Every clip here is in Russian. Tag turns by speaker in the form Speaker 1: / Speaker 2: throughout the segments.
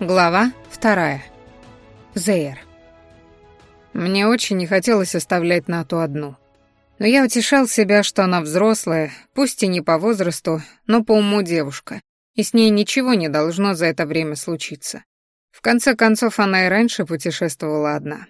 Speaker 1: Глава вторая. Зейр. Мне очень не хотелось оставлять Нату одну. Но я утешал себя, что она взрослая, пусть и не по возрасту, но по уму девушка, и с ней ничего не должно за это время случиться. В конце концов, она и раньше путешествовала одна.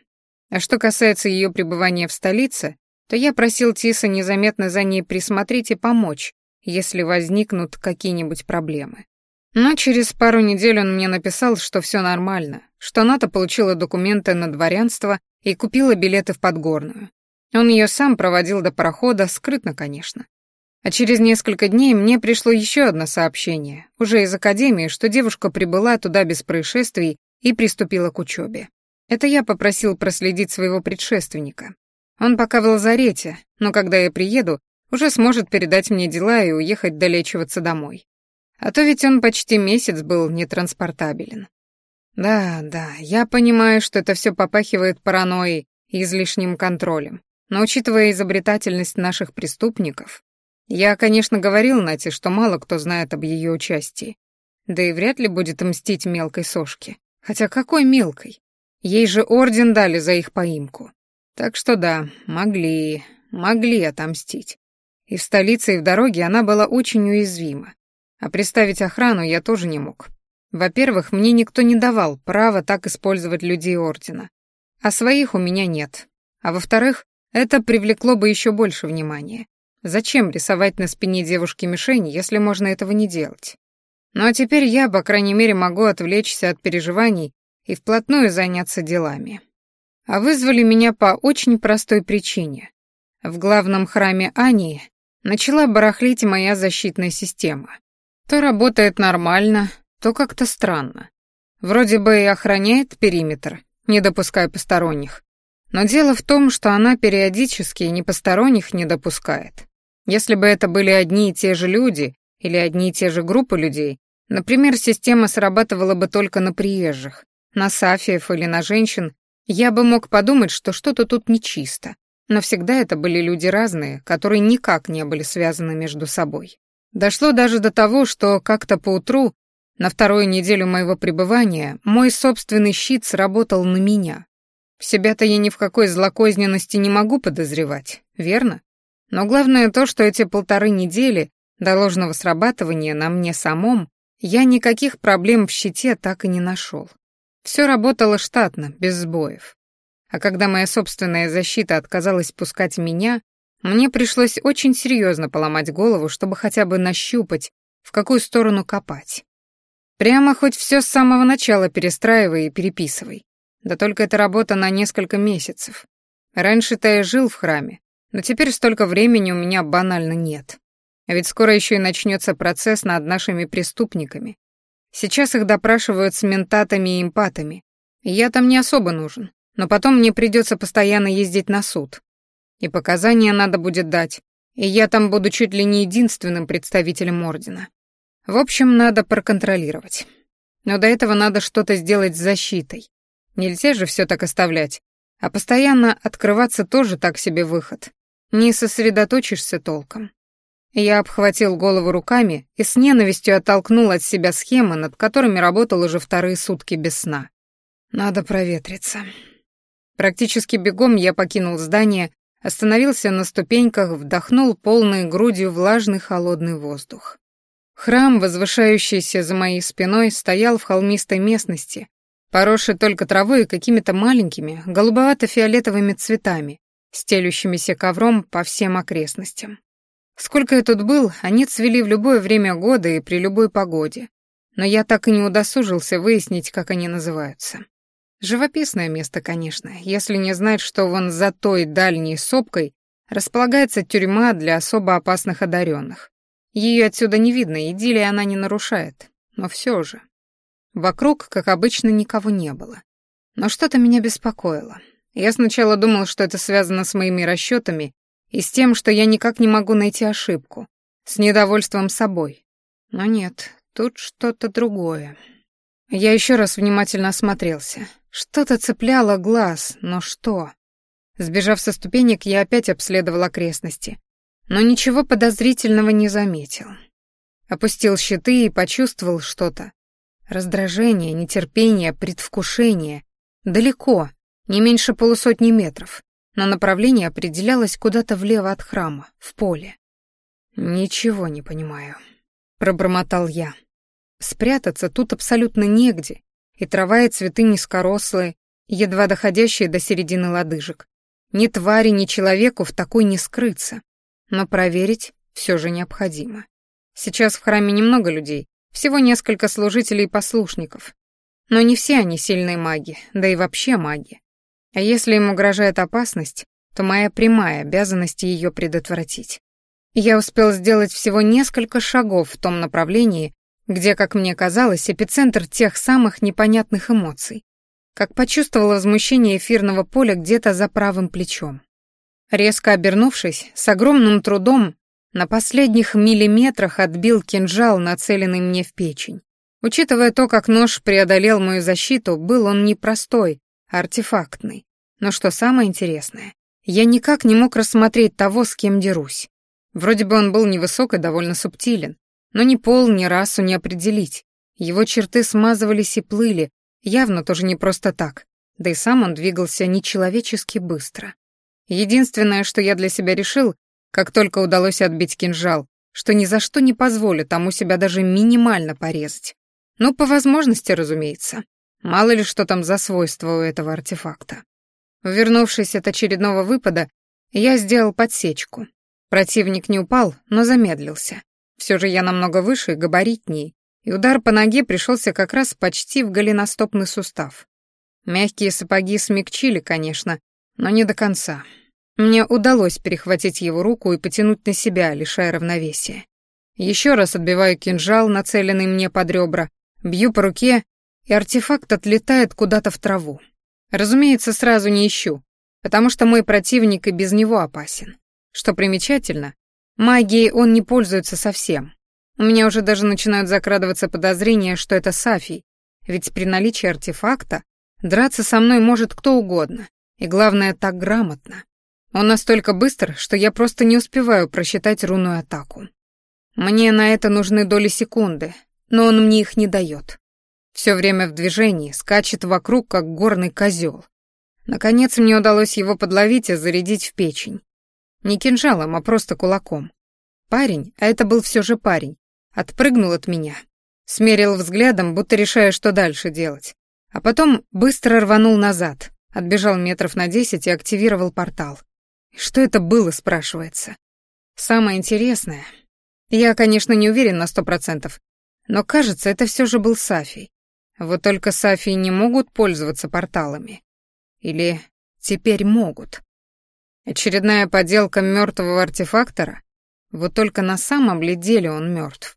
Speaker 1: А что касается ее пребывания в столице, то я просил Тиса незаметно за ней присмотреть и помочь, если возникнут какие-нибудь проблемы. Но через пару недель он мне написал, что все нормально, что Ната получила документы на дворянство и купила билеты в Подгорную. Он ее сам проводил до парохода, скрытно, конечно. А через несколько дней мне пришло еще одно сообщение, уже из академии, что девушка прибыла туда без происшествий и приступила к учебе. Это я попросил проследить своего предшественника. Он пока в лазарете, но когда я приеду, уже сможет передать мне дела и уехать долечиваться домой. А то ведь он почти месяц был нетранспортабелен. Да, да, я понимаю, что это все попахивает паранойей и излишним контролем. Но учитывая изобретательность наших преступников, я, конечно, говорил Нате, что мало кто знает об ее участии. Да и вряд ли будет мстить мелкой сошке. Хотя какой мелкой? Ей же орден дали за их поимку. Так что да, могли, могли отомстить. И в столице, и в дороге она была очень уязвима. А приставить охрану я тоже не мог. Во-первых, мне никто не давал права так использовать людей Ордена. А своих у меня нет. А во-вторых, это привлекло бы еще больше внимания. Зачем рисовать на спине девушки мишень, если можно этого не делать? Ну а теперь я, по крайней мере, могу отвлечься от переживаний и вплотную заняться делами. А вызвали меня по очень простой причине. В главном храме Ании начала барахлить моя защитная система. То работает нормально, то как-то странно. Вроде бы и охраняет периметр, не допуская посторонних. Но дело в том, что она периодически не посторонних не допускает. Если бы это были одни и те же люди или одни и те же группы людей, например, система срабатывала бы только на приезжих, на сафиев или на женщин, я бы мог подумать, что что-то тут нечисто. Но всегда это были люди разные, которые никак не были связаны между собой. Дошло даже до того, что как-то поутру, на вторую неделю моего пребывания, мой собственный щит сработал на меня. Себя-то я ни в какой злокозненности не могу подозревать, верно? Но главное то, что эти полторы недели до ложного срабатывания на мне самом я никаких проблем в щите так и не нашел. Все работало штатно, без сбоев. А когда моя собственная защита отказалась пускать меня, мне пришлось очень серьезно поломать голову, чтобы хотя бы нащупать, в какую сторону копать. Прямо хоть все с самого начала перестраивай и переписывай. Да только это работа на несколько месяцев. Раньше-то я жил в храме, но теперь столько времени у меня банально нет. А ведь скоро еще и начнется процесс над нашими преступниками. Сейчас их допрашивают с ментатами и импатами. я там не особо нужен, но потом мне придется постоянно ездить на суд, и показания надо будет дать, и я там буду чуть ли не единственным представителем Ордена. В общем, надо проконтролировать. Но до этого надо что-то сделать с защитой. Нельзя же все так оставлять. А постоянно открываться тоже так себе выход. Не сосредоточишься толком. Я обхватил голову руками и с ненавистью оттолкнул от себя схемы, над которыми работал уже вторые сутки без сна. Надо проветриться. Практически бегом я покинул здание Остановился на ступеньках, вдохнул полной грудью влажный холодный воздух. Храм, возвышающийся за моей спиной, стоял в холмистой местности, поросший только травой и какими-то маленькими, голубовато-фиолетовыми цветами, стелющимися ковром по всем окрестностям. Сколько я тут был, они цвели в любое время года и при любой погоде, но я так и не удосужился выяснить, как они называются. Живописное место, конечно, если не знать, что вон за той дальней сопкой располагается тюрьма для особо опасных одаренных. Ее отсюда не видно, идиллия она не нарушает, но все же. Вокруг, как обычно, никого не было. Но что-то меня беспокоило. Я сначала думал, что это связано с моими расчетами и с тем, что я никак не могу найти ошибку, с недовольством собой. Но нет, тут что-то другое. Я еще раз внимательно осмотрелся. Что-то цепляло глаз, но что? Сбежав со ступенек, я опять обследовал окрестности, но ничего подозрительного не заметил. Опустил щиты и почувствовал что-то. Раздражение, нетерпение, предвкушение. Далеко, не меньше полусотни метров, но направление определялось куда-то влево от храма, в поле. «Ничего не понимаю», — пробормотал я. «Спрятаться тут абсолютно негде, и трава и цветы низкорослые, едва доходящие до середины лодыжек. Ни твари, ни человеку в такой не скрыться. Но проверить все же необходимо. Сейчас в храме немного людей, всего несколько служителей и послушников. Но не все они сильные маги, да и вообще маги. А если им угрожает опасность, то моя прямая обязанность ее предотвратить. Я успел сделать всего несколько шагов в том направлении, где, как мне казалось, эпицентр тех самых непонятных эмоций. Как почувствовал возмущение эфирного поля где-то за правым плечом. Резко обернувшись, с огромным трудом на последних миллиметрах отбил кинжал, нацеленный мне в печень. Учитывая то, как нож преодолел мою защиту, был он непростой, а артефактный. Но что самое интересное, я никак не мог рассмотреть того, с кем дерусь. Вроде бы он был невысок и довольно субтилен, но ни пол, ни расу не определить. Его черты смазывались и плыли, явно тоже не просто так, да и сам он двигался нечеловечески быстро. Единственное, что я для себя решил, как только удалось отбить кинжал, что ни за что не позволю тому себя даже минимально порезать. Ну, по возможности, разумеется. Мало ли что там за свойства у этого артефакта. Вернувшись от очередного выпада, я сделал подсечку. Противник не упал, но замедлился. Все же я намного выше и габаритней, и удар по ноге пришелся как раз почти в голеностопный сустав. Мягкие сапоги смягчили, конечно, но не до конца. Мне удалось перехватить его руку и потянуть на себя, лишая равновесия. Еще раз отбиваю кинжал, нацеленный мне под ребра, бью по руке, и артефакт отлетает куда-то в траву. Разумеется, сразу не ищу, потому что мой противник и без него опасен. Что примечательно, магией он не пользуется совсем. У меня уже даже начинают закрадываться подозрения, что это Сафий, ведь при наличии артефакта драться со мной может кто угодно, и главное, так грамотно. Он настолько быстр, что я просто не успеваю просчитать рунную атаку. Мне на это нужны доли секунды, но он мне их не дает. Все время в движении, скачет вокруг, как горный козел. Наконец мне удалось его подловить и зарядить в печень. Не кинжалом, а просто кулаком. Парень, а это был все же парень, отпрыгнул от меня, смерил взглядом, будто решая, что дальше делать. А потом быстро рванул назад, отбежал метров на десять и активировал портал. Что это было, спрашивается. Самое интересное. Я, конечно, не уверен на сто процентов, но кажется, это все же был Сафий. Вот только Сафии не могут пользоваться порталами. Или теперь могут. Очередная поделка мертвого артефактора? Вот только на самом ли деле он мертв?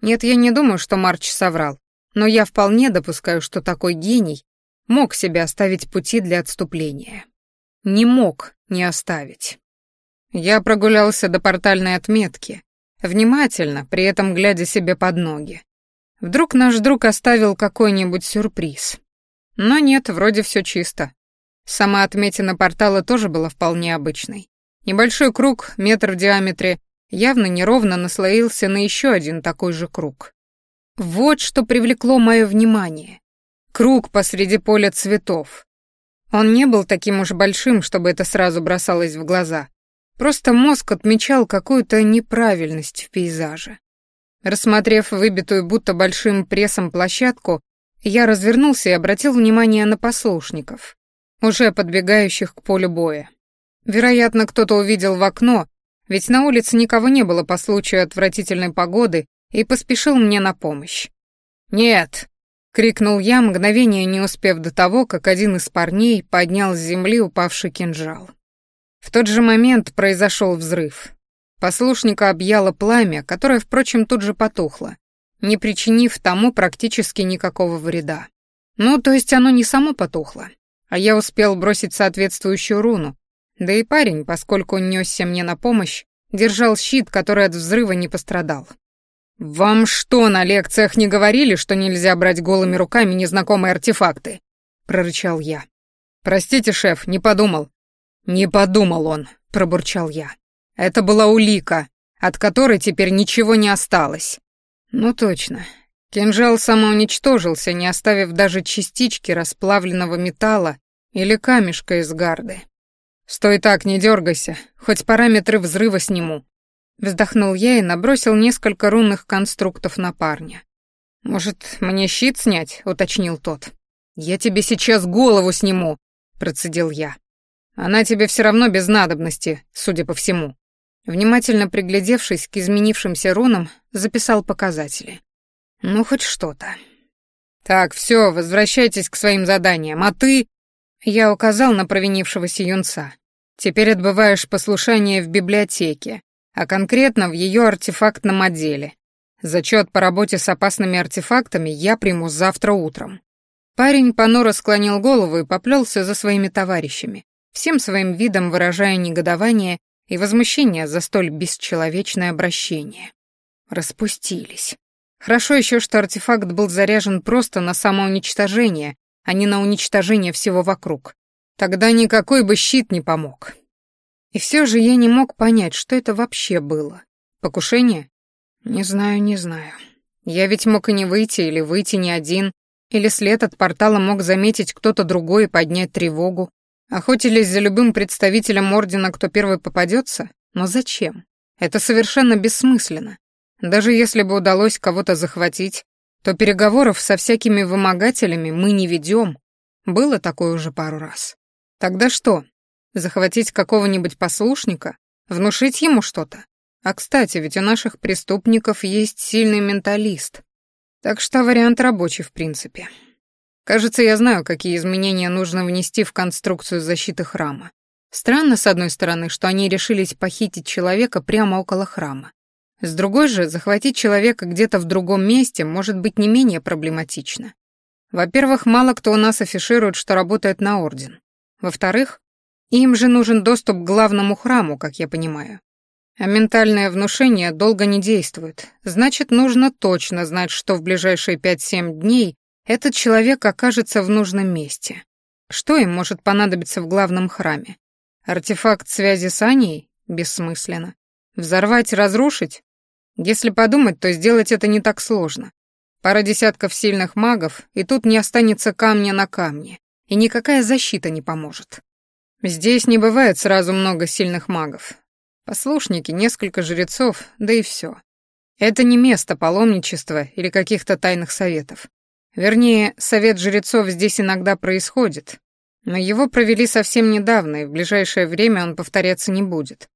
Speaker 1: Нет, я не думаю, что Марч соврал, но я вполне допускаю, что такой гений мог себе оставить пути для отступления. Не мог не оставить. Я прогулялся до портальной отметки, внимательно, при этом глядя себе под ноги. Вдруг наш друг оставил какой-нибудь сюрприз. Но нет, вроде все чисто. Сама отметина портала тоже была вполне обычной. Небольшой круг, метр в диаметре, явно неровно наслоился на еще один такой же круг. Вот что привлекло мое внимание. Круг посреди поля цветов, он не был таким уж большим, чтобы это сразу бросалось в глаза. Просто мозг отмечал какую-то неправильность в пейзаже. Рассмотрев выбитую будто большим прессом площадку, я развернулся и обратил внимание на послушников, уже подбегающих к полю боя. Вероятно, кто-то увидел в окно, ведь на улице никого не было по случаю отвратительной погоды и поспешил мне на помощь. «Нет!» — крикнул я, мгновение не успев до того, как один из парней поднял с земли упавший кинжал. В тот же момент произошел взрыв. Послушника объяло пламя, которое, впрочем, тут же потухло, не причинив тому практически никакого вреда. Ну, то есть оно не само потухло, а я успел бросить соответствующую руну, да и парень, поскольку он несся мне на помощь, держал щит, который от взрыва не пострадал. «Вам что, на лекциях не говорили, что нельзя брать голыми руками незнакомые артефакты?» — прорычал я. «Простите, шеф, не подумал». «Не подумал он», — пробурчал я. «Это была улика, от которой теперь ничего не осталось». «Ну точно. Кинжал самоуничтожился, не оставив даже частички расплавленного металла или камешка из гарды. «Стой так, не дергайся, хоть параметры взрыва сниму». Вздохнул я и набросил несколько рунных конструктов на парня. «Может, мне щит снять?» — уточнил тот. «Я тебе сейчас голову сниму», — процедил я. «Она тебе все равно без надобности, судя по всему». Внимательно приглядевшись к изменившимся рунам, записал показатели. Ну, хоть что-то. «Так, все, возвращайтесь к своим заданиям, а ты...» Я указал на провинившегося юнца. «Теперь отбываешь послушание в библиотеке, а конкретно в ее артефактном отделе. Зачет по работе с опасными артефактами я приму завтра утром». Парень понуро склонил голову и поплелся за своими товарищами, всем своим видом выражая негодование и возмущение за столь бесчеловечное обращение. Распустились. Хорошо еще, что артефакт был заряжен просто на самоуничтожение, а не на уничтожение всего вокруг. Тогда никакой бы щит не помог. И все же я не мог понять, что это вообще было. Покушение? Не знаю, не знаю. Я ведь мог и не выйти, или выйти не один, или след от портала мог заметить кто-то другой и поднять тревогу. Охотились за любым представителем Ордена, кто первый попадется? Но зачем? Это совершенно бессмысленно. Даже если бы удалось кого-то захватить, то переговоров со всякими вымогателями мы не ведем. Было такое уже пару раз. Тогда что? Захватить какого-нибудь послушника? Внушить ему что-то? А кстати, ведь у наших преступников есть сильный менталист. Так что вариант рабочий в принципе. Кажется, я знаю, какие изменения нужно внести в конструкцию защиты храма. Странно, с одной стороны, что они решились похитить человека прямо около храма. С другой же, захватить человека где-то в другом месте может быть не менее проблематично. Во-первых, мало кто у нас афиширует, что работает на Орден. Во-вторых, им же нужен доступ к главному храму, как я понимаю. А ментальное внушение долго не действует. Значит, нужно точно знать, что в ближайшие 5-7 дней этот человек окажется в нужном месте. Что им может понадобиться в главном храме? Артефакт связи с Аней? Бессмысленно. Взорвать, разрушить? Если подумать, то сделать это не так сложно. Пара десятков сильных магов, и тут не останется камня на камне, и никакая защита не поможет. Здесь не бывает сразу много сильных магов. Послушники, несколько жрецов, да и все. Это не место паломничества или каких-то тайных советов. Вернее, совет жрецов здесь иногда происходит, но его провели совсем недавно, и в ближайшее время он повторяться не будет.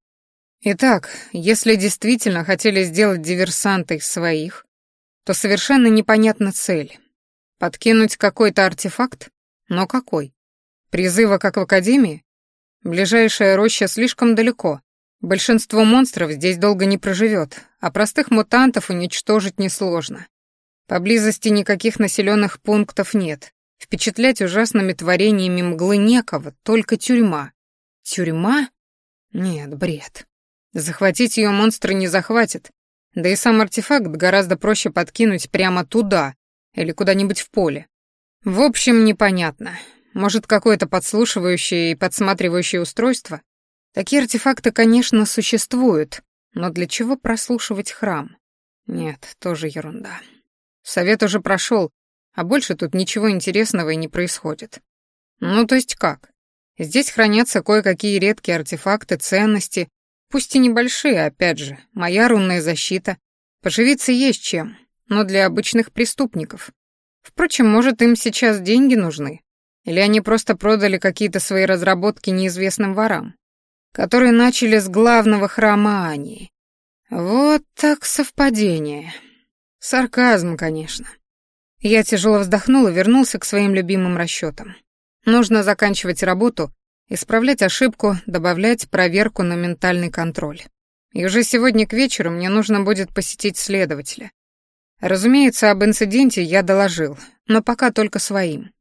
Speaker 1: Итак, если действительно хотели сделать диверсанта из своих, то совершенно непонятна цель. Подкинуть какой-то артефакт? Но какой? Призыва, как в Академии? Ближайшая роща слишком далеко. Большинство монстров здесь долго не проживет, а простых мутантов уничтожить несложно. Поблизости никаких населенных пунктов нет. Впечатлять ужасными творениями мглы некого, только тюрьма. Тюрьма? Нет, бред. Захватить ее монстры не захватит. Да и сам артефакт гораздо проще подкинуть прямо туда или куда-нибудь в поле. В общем, непонятно. Может, какое-то подслушивающее и подсматривающее устройство? Такие артефакты, конечно, существуют, но для чего прослушивать храм? Нет, тоже ерунда. Совет уже прошел, а больше тут ничего интересного и не происходит. Ну, то есть как? Здесь хранятся кое-какие редкие артефакты, ценности, Пусть и небольшие, опять же, моя рунная защита. Поживиться есть чем, но для обычных преступников. Впрочем, может, им сейчас деньги нужны? Или они просто продали какие-то свои разработки неизвестным ворам, которые начали с главного храма Ании. Вот так совпадение. Сарказм, конечно. Я тяжело вздохнул и вернулся к своим любимым расчетам. Нужно заканчивать работу Исправлять ошибку, добавлять проверку на ментальный контроль. И уже сегодня к вечеру мне нужно будет посетить следователя. Разумеется, об инциденте я доложил, но пока только своим.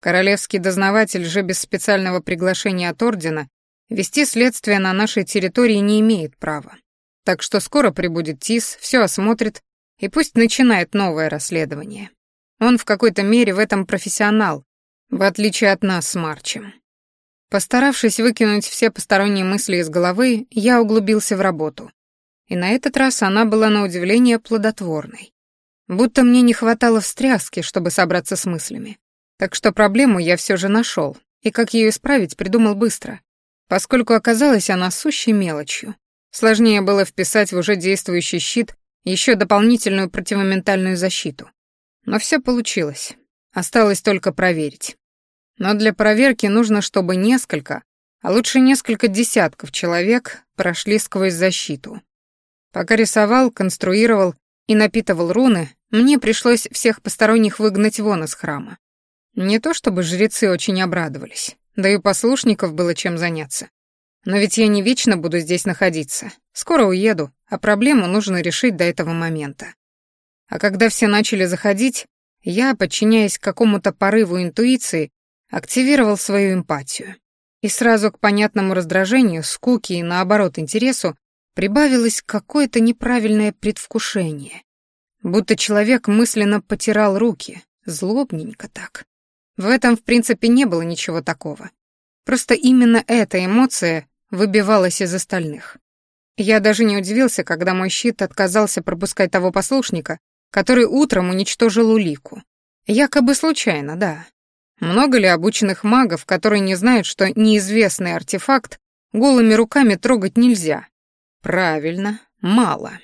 Speaker 1: Королевский дознаватель же без специального приглашения от Ордена вести следствие на нашей территории не имеет права. Так что скоро прибудет ТИС, все осмотрит и пусть начинает новое расследование. Он в какой-то мере в этом профессионал, в отличие от нас с Марчем. Постаравшись выкинуть все посторонние мысли из головы, я углубился в работу. И на этот раз она была на удивление плодотворной. Будто мне не хватало встряски, чтобы собраться с мыслями. Так что проблему я все же нашел, и как ее исправить, придумал быстро, поскольку оказалась она сущей мелочью. Сложнее было вписать в уже действующий щит еще дополнительную противоментальную защиту. Но все получилось. Осталось только проверить. Но для проверки нужно, чтобы несколько, а лучше несколько десятков человек прошли сквозь защиту. Пока рисовал, конструировал и напитывал руны, мне пришлось всех посторонних выгнать вон из храма. Не то чтобы жрецы очень обрадовались, да и послушников было чем заняться. Но ведь я не вечно буду здесь находиться. Скоро уеду, а проблему нужно решить до этого момента. А когда все начали заходить, я, подчиняясь какому-то порыву интуиции, активировал свою эмпатию. И сразу к понятному раздражению, скуке и, наоборот, интересу прибавилось какое-то неправильное предвкушение. Будто человек мысленно потирал руки, злобненько так. В этом, в принципе, не было ничего такого. Просто именно эта эмоция выбивалась из остальных. Я даже не удивился, когда мой щит отказался пропускать того послушника, который утром уничтожил улику. Якобы случайно, да. Много ли обученных магов, которые не знают, что неизвестный артефакт голыми руками трогать нельзя? Правильно, мало.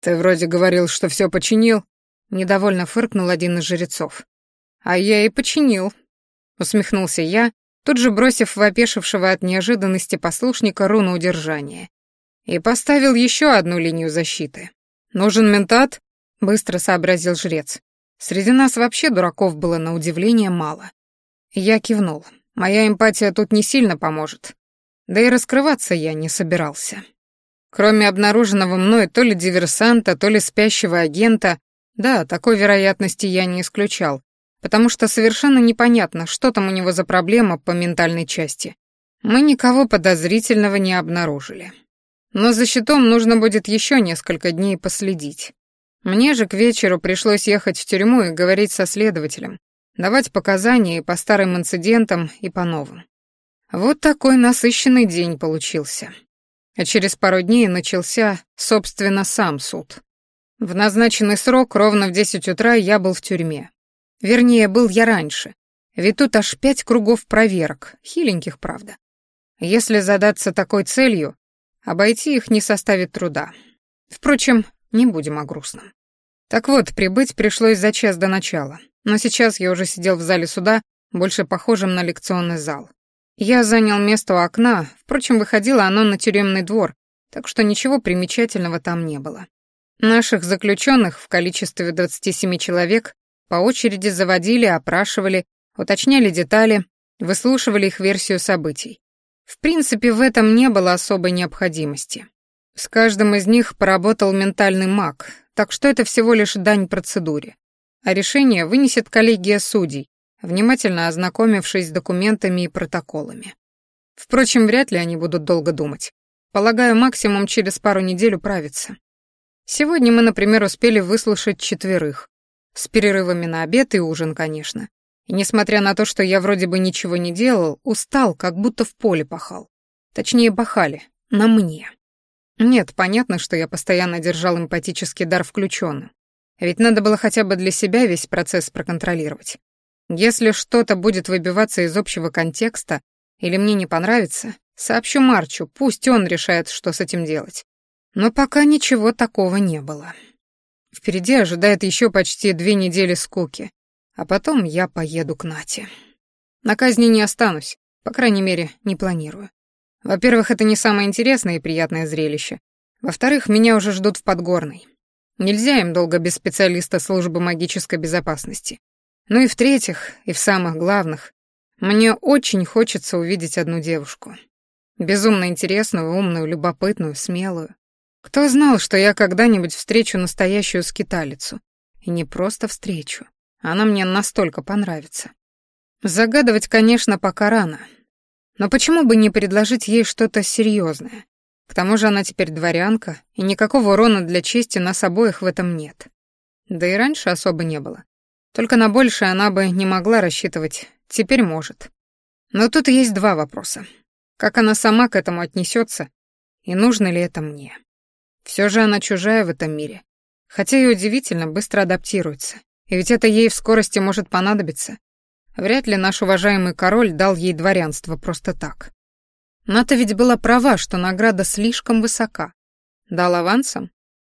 Speaker 1: Ты вроде говорил, что все починил, недовольно фыркнул один из жрецов. А я и починил, усмехнулся я, тут же бросив в от неожиданности послушника руну удержания. И поставил еще одну линию защиты. Нужен ментат? быстро сообразил жрец. Среди нас вообще дураков было на удивление мало. Я кивнул. Моя эмпатия тут не сильно поможет. Да и раскрываться я не собирался. Кроме обнаруженного мной то ли диверсанта, то ли спящего агента, да, такой вероятности я не исключал, потому что совершенно непонятно, что там у него за проблема по ментальной части. Мы никого подозрительного не обнаружили. Но за щитом нужно будет еще несколько дней последить. Мне же к вечеру пришлось ехать в тюрьму и говорить со следователем, давать показания и по старым инцидентам, и по новым. Вот такой насыщенный день получился. А через пару дней начался, собственно, сам суд. В назначенный срок, ровно в 10 утра, я был в тюрьме. Вернее, был я раньше, ведь тут аж пять кругов проверок, хиленьких, правда. Если задаться такой целью, обойти их не составит труда. Впрочем, не будем о грустном. Так вот, прибыть пришлось за час до начала, но сейчас я уже сидел в зале суда, больше похожем на лекционный зал. Я занял место у окна, впрочем, выходило оно на тюремный двор, так что ничего примечательного там не было. Наших заключенных в количестве 27 человек по очереди заводили, опрашивали, уточняли детали, выслушивали их версию событий. В принципе, в этом не было особой необходимости. С каждым из них поработал ментальный маг, так что это всего лишь дань процедуре. А решение вынесет коллегия судей, внимательно ознакомившись с документами и протоколами. Впрочем, вряд ли они будут долго думать. Полагаю, максимум через пару недель управиться. Сегодня мы, например, успели выслушать четверых. С перерывами на обед и ужин, конечно. И несмотря на то, что я вроде бы ничего не делал, устал, как будто в поле пахал. Точнее, пахали. На мне. Нет, понятно, что я постоянно держал эмпатический дар включенным. Ведь надо было хотя бы для себя весь процесс проконтролировать. Если что-то будет выбиваться из общего контекста или мне не понравится, сообщу Марчу, пусть он решает, что с этим делать. Но пока ничего такого не было. Впереди ожидает еще почти две недели скуки, а потом я поеду к Нате. На казни не останусь, по крайней мере, не планирую. Во-первых, это не самое интересное и приятное зрелище. Во-вторых, меня уже ждут в Подгорной. Нельзя им долго без специалиста службы магической безопасности. Ну и в-третьих, и в самых главных, мне очень хочется увидеть одну девушку. Безумно интересную, умную, любопытную, смелую. Кто знал, что я когда-нибудь встречу настоящую скиталицу? И не просто встречу. Она мне настолько понравится. Загадывать, конечно, пока рано, но почему бы не предложить ей что-то серьезное? К тому же она теперь дворянка, и никакого урона для чести нас обоих в этом нет. Да и раньше особо не было. Только на большее она бы не могла рассчитывать, теперь может. Но тут есть два вопроса. Как она сама к этому отнесется, и нужно ли это мне? Все же она чужая в этом мире. Хотя и удивительно быстро адаптируется. И ведь это ей в скорости может понадобиться. Вряд ли наш уважаемый король дал ей дворянство просто так. Ната ведь была права, что награда слишком высока. Дал авансом?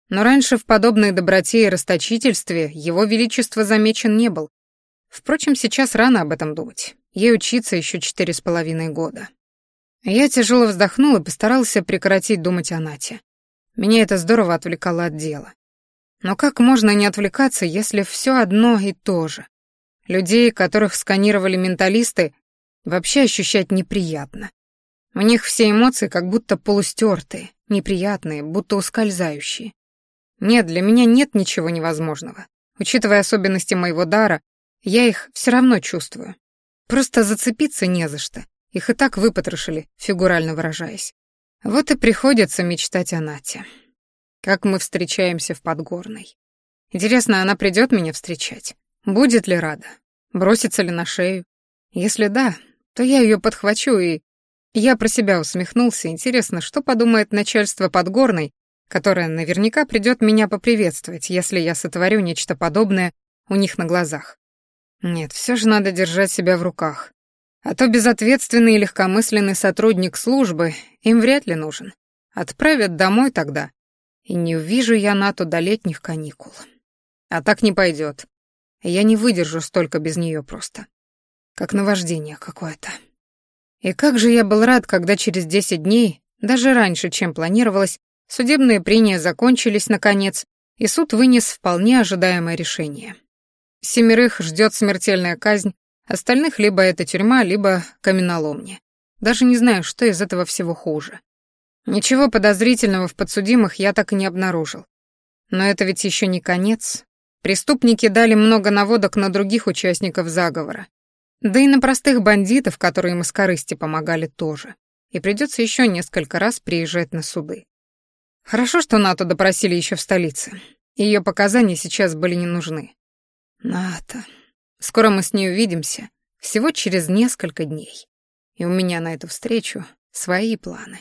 Speaker 1: Но раньше в подобной доброте и расточительстве его величество замечен не был. Впрочем, сейчас рано об этом думать. Ей учиться еще четыре с половиной года. Я тяжело вздохнул и постарался прекратить думать о Нате. Меня это здорово отвлекало от дела. Но как можно не отвлекаться, если все одно и то же? Людей, которых сканировали менталисты, вообще ощущать неприятно. У них все эмоции как будто полустертые, неприятные, будто ускользающие. Нет, для меня нет ничего невозможного. Учитывая особенности моего дара, я их все равно чувствую. Просто зацепиться не за что. Их и так выпотрошили, фигурально выражаясь. Вот и приходится мечтать о Нате. Как мы встречаемся в Подгорной. Интересно, она придет меня встречать? Будет ли рада? Бросится ли на шею? Если да, то я ее подхвачу и... Я про себя усмехнулся. Интересно, что подумает начальство Подгорной, которое наверняка придет меня поприветствовать, если я сотворю нечто подобное у них на глазах. Нет, все же надо держать себя в руках. А то безответственный и легкомысленный сотрудник службы им вряд ли нужен. Отправят домой тогда, и не увижу я НАТО до летних каникул. А так не пойдет. Я не выдержу столько без нее просто. Как наваждение какое-то. И как же я был рад, когда через десять дней, даже раньше, чем планировалось, судебные прения закончились наконец, и суд вынес вполне ожидаемое решение. Семерых ждет смертельная казнь, остальных либо это тюрьма, либо каменоломня. Даже не знаю, что из этого всего хуже. Ничего подозрительного в подсудимых я так и не обнаружил. Но это ведь еще не конец. Преступники дали много наводок на других участников заговора. Да и на простых бандитов, которые им из корысти помогали тоже. И придется еще несколько раз приезжать на суды. Хорошо, что Нату допросили еще в столице. Ее показания сейчас были не нужны. Ната. Скоро мы с ней увидимся. Всего через несколько дней. И у меня на эту встречу свои планы.